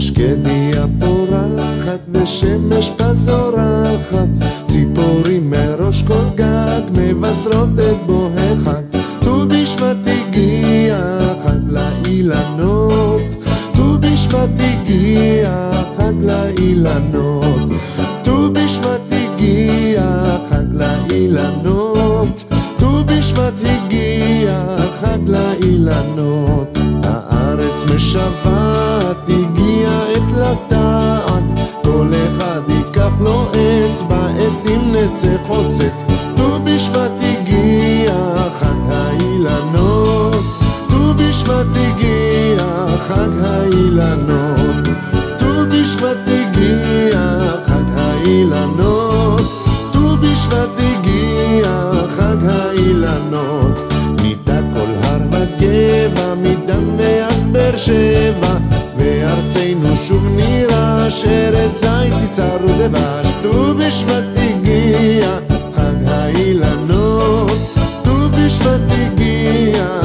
השקדיה פורחת ושמש פזורחת, ציפורים מראש כל גג מבשרות את בוא החג. ט"ו בשבט הגיע חג לאילנות, ט"ו בשבט הגיע חג לאילנות, ט"ו בשבט הגיע חג לאילנות, ט"ו בשבט הגיע חג לאילנות. הארץ משוועת, ייקח לו אצבע, עטים נצא חוצץ. ט"ו בשבט הגיע חג האילנות, ט"ו בשבט הגיע חג האילנות, ט"ו בשבט הגיע חג האילנות, ט"ו בשבט הגיע חג האילנות. ניטע כל הר וגבע, מדן ועד באר שבע, וארצנו שוב נירש, ארץ זית מבצר ודבש, ט"ו בשבט הגיע, חג האילנות, ט"ו בשבט הגיע